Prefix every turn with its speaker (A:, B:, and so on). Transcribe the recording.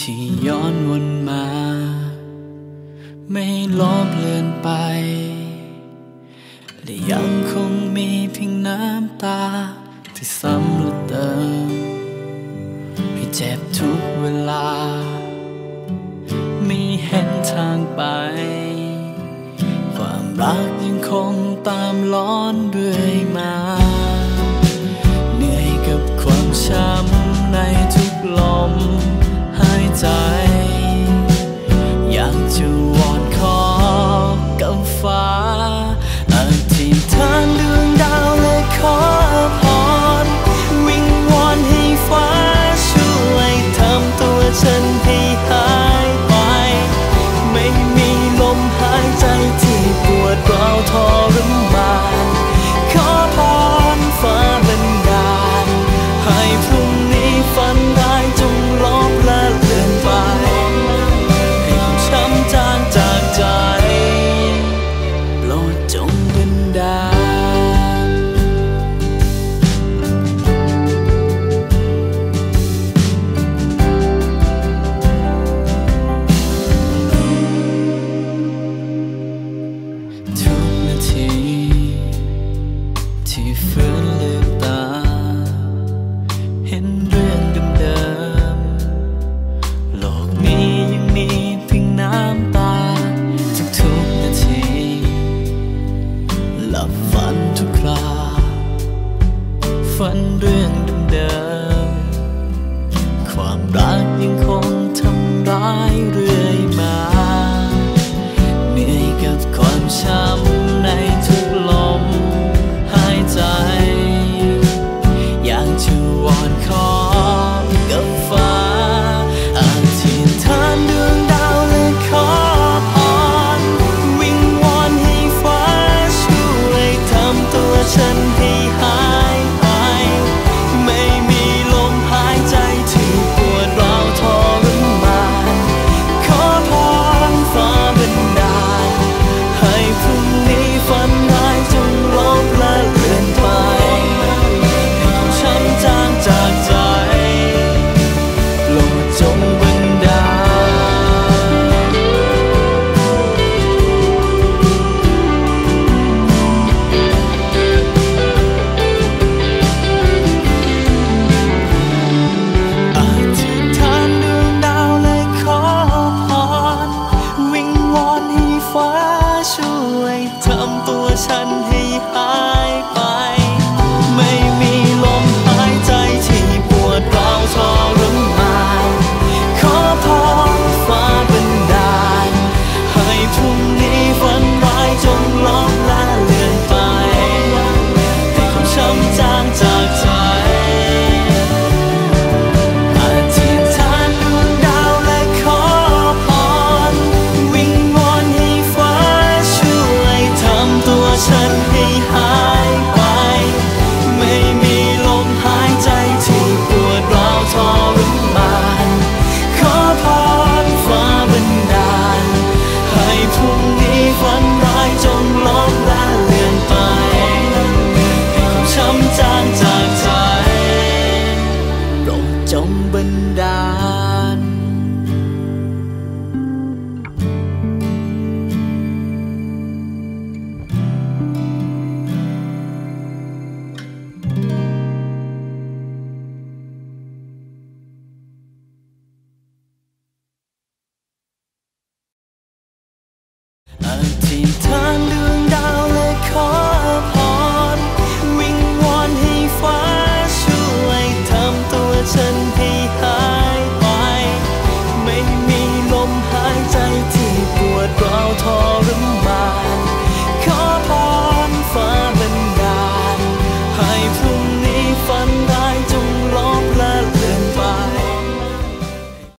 A: ที่ย้อนวนมา ไม่ลบเลือนไป และยังคงมีเพียงน้ำตา ที่ซ้ำรือเติมให้เจ็บทุกเวลา ไม่เห็นทางไป ความรักยังคงตามล้อนเรื่อยมา เหนื่อยกับความช้ำ ใจที่ปวดร้าวทอ เห็นเรื่องเดิมๆโลกนี้ยังมีเพียงน้ำตาทุกๆนาทีหลับฝันทุกครา ฝันเรื่องเดิมๆความรักยังคงทำร้ายเรื่ trong bình đàn. Team